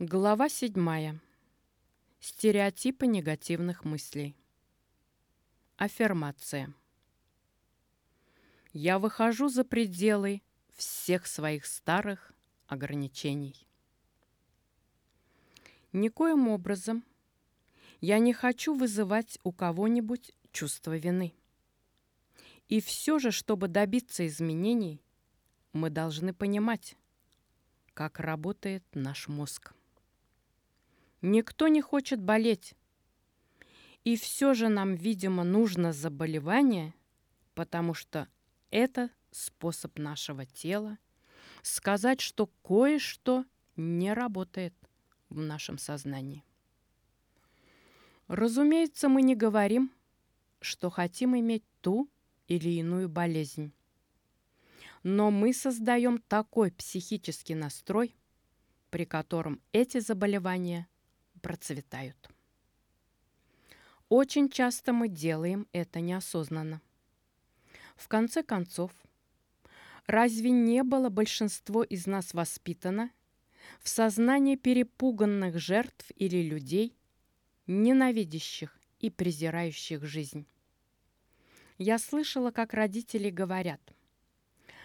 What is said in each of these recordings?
Глава седьмая. Стереотипы негативных мыслей. Аффирмация. Я выхожу за пределы всех своих старых ограничений. Никоим образом я не хочу вызывать у кого-нибудь чувство вины. И все же, чтобы добиться изменений, мы должны понимать, как работает наш мозг. Никто не хочет болеть. И все же нам, видимо, нужно заболевание, потому что это способ нашего тела сказать, что кое-что не работает в нашем сознании. Разумеется, мы не говорим, что хотим иметь ту или иную болезнь. Но мы создаем такой психический настрой, при котором эти заболевания процветают. Очень часто мы делаем это неосознанно. В конце концов, разве не было большинство из нас воспитано в сознании перепуганных жертв или людей, ненавидящих и презирающих жизнь? Я слышала, как родители говорят,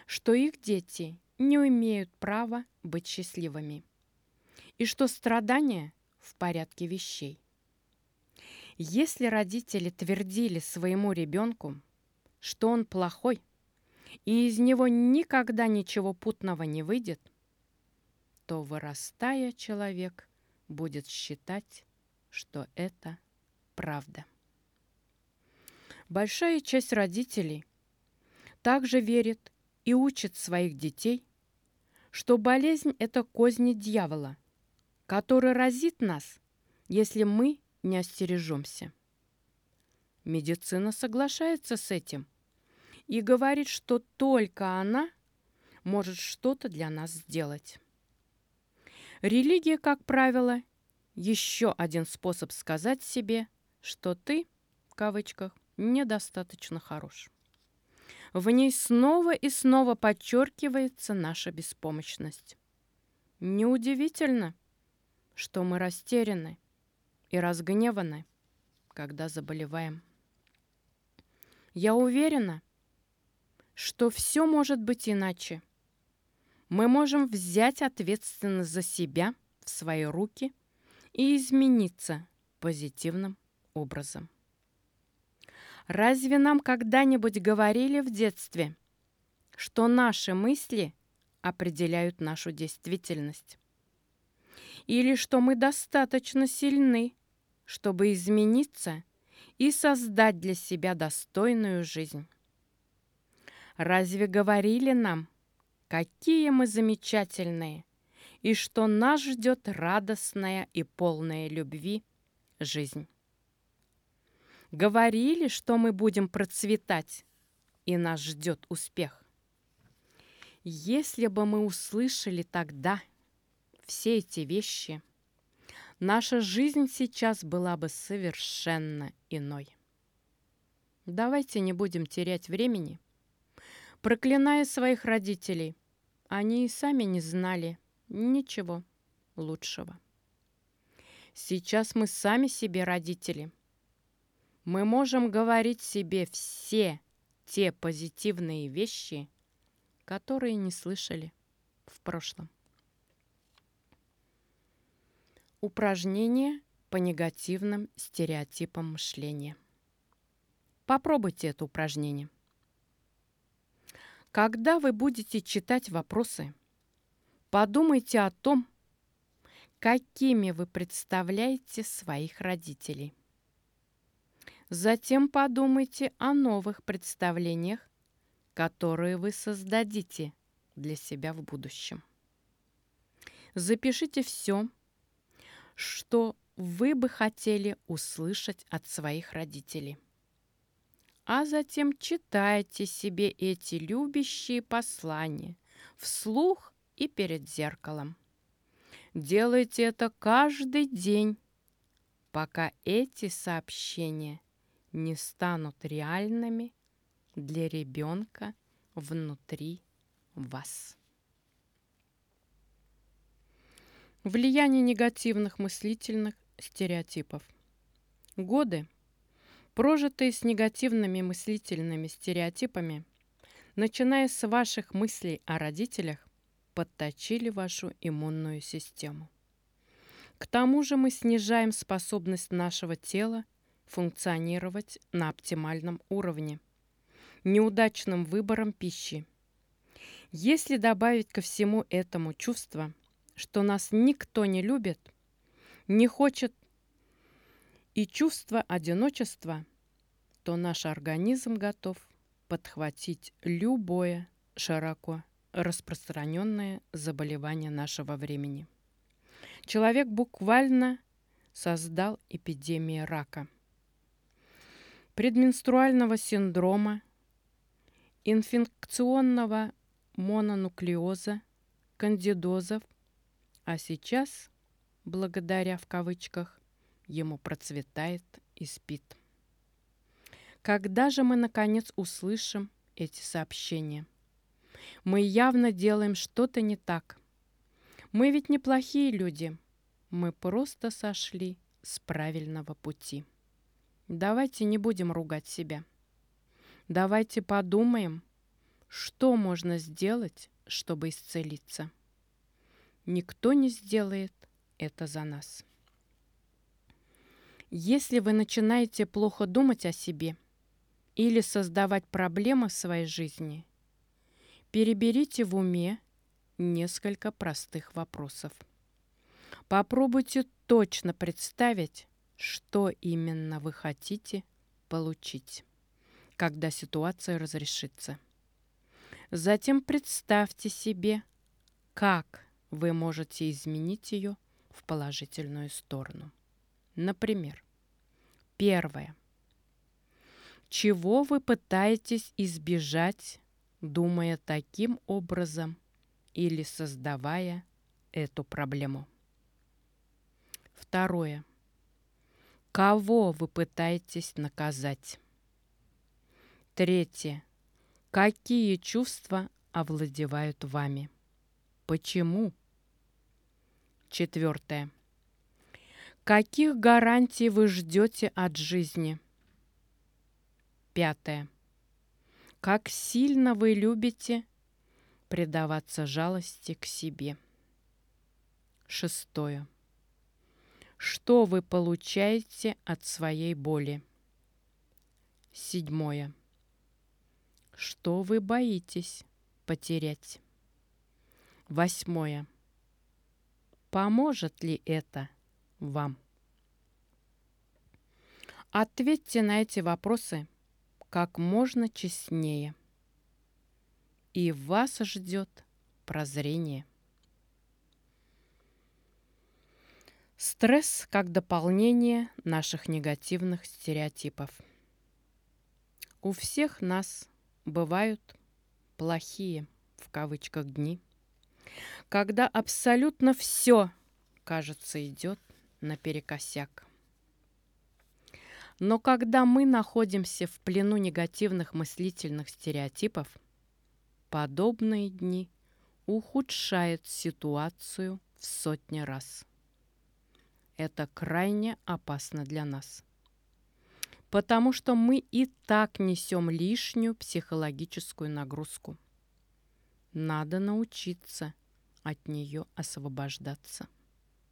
что их дети не имеют права быть счастливыми, и что страдания в порядке вещей. Если родители твердили своему ребенку, что он плохой, и из него никогда ничего путного не выйдет, то, вырастая, человек будет считать, что это правда. Большая часть родителей также верит и учит своих детей, что болезнь – это козни дьявола – который разит нас, если мы не остережемся. Медицина соглашается с этим и говорит, что только она может что-то для нас сделать. Религия, как правило, еще один способ сказать себе, что ты, в кавычках, недостаточно хорош. В ней снова и снова подчеркивается наша беспомощность. Неудивительно, что мы растеряны и разгневаны, когда заболеваем. Я уверена, что все может быть иначе. Мы можем взять ответственность за себя в свои руки и измениться позитивным образом. Разве нам когда-нибудь говорили в детстве, что наши мысли определяют нашу действительность? Или что мы достаточно сильны, чтобы измениться и создать для себя достойную жизнь. Разве говорили нам, какие мы замечательные, и что нас ждет радостная и полная любви жизнь? Говорили, что мы будем процветать, и нас ждет успех. Если бы мы услышали тогда все эти вещи, наша жизнь сейчас была бы совершенно иной. Давайте не будем терять времени, проклиная своих родителей. Они и сами не знали ничего лучшего. Сейчас мы сами себе родители. Мы можем говорить себе все те позитивные вещи, которые не слышали в прошлом. Упражнение по негативным стереотипам мышления. Попробуйте это упражнение. Когда вы будете читать вопросы, подумайте о том, какими вы представляете своих родителей. Затем подумайте о новых представлениях, которые вы создадите для себя в будущем. Запишите все, что вы бы хотели услышать от своих родителей. А затем читайте себе эти любящие послания вслух и перед зеркалом. Делайте это каждый день, пока эти сообщения не станут реальными для ребенка внутри вас. Влияние негативных мыслительных стереотипов. Годы, прожитые с негативными мыслительными стереотипами, начиная с ваших мыслей о родителях, подточили вашу иммунную систему. К тому же мы снижаем способность нашего тела функционировать на оптимальном уровне, неудачным выбором пищи. Если добавить ко всему этому чувство, что нас никто не любит, не хочет и чувство одиночества, то наш организм готов подхватить любое широко распространенное заболевание нашего времени. Человек буквально создал эпидемию рака, предменструального синдрома, инфекционного мононуклеоза, кандидозов, а сейчас, благодаря в кавычках, ему процветает и спит. Когда же мы, наконец, услышим эти сообщения? Мы явно делаем что-то не так. Мы ведь неплохие люди. Мы просто сошли с правильного пути. Давайте не будем ругать себя. Давайте подумаем, что можно сделать, чтобы исцелиться. Никто не сделает это за нас. Если вы начинаете плохо думать о себе или создавать проблемы в своей жизни, переберите в уме несколько простых вопросов. Попробуйте точно представить, что именно вы хотите получить, когда ситуация разрешится. Затем представьте себе, как вы можете изменить ее в положительную сторону. Например, первое. Чего вы пытаетесь избежать, думая таким образом или создавая эту проблему? Второе. Кого вы пытаетесь наказать? Третье. Какие чувства овладевают вами? Почему? Четвертое. Каких гарантий вы ждете от жизни? Пятое. Как сильно вы любите предаваться жалости к себе? Шестое. Что вы получаете от своей боли? Седьмое. Что вы боитесь потерять? Восьмое. Поможет ли это вам? Ответьте на эти вопросы как можно честнее. И вас ждет прозрение. Стресс как дополнение наших негативных стереотипов. У всех нас бывают плохие, в кавычках, дни, когда абсолютно все, кажется, идет наперекосяк. Но когда мы находимся в плену негативных мыслительных стереотипов, подобные дни ухудшают ситуацию в сотни раз это крайне опасно для нас. Потому что мы и так несем лишнюю психологическую нагрузку. Надо научиться от нее освобождаться.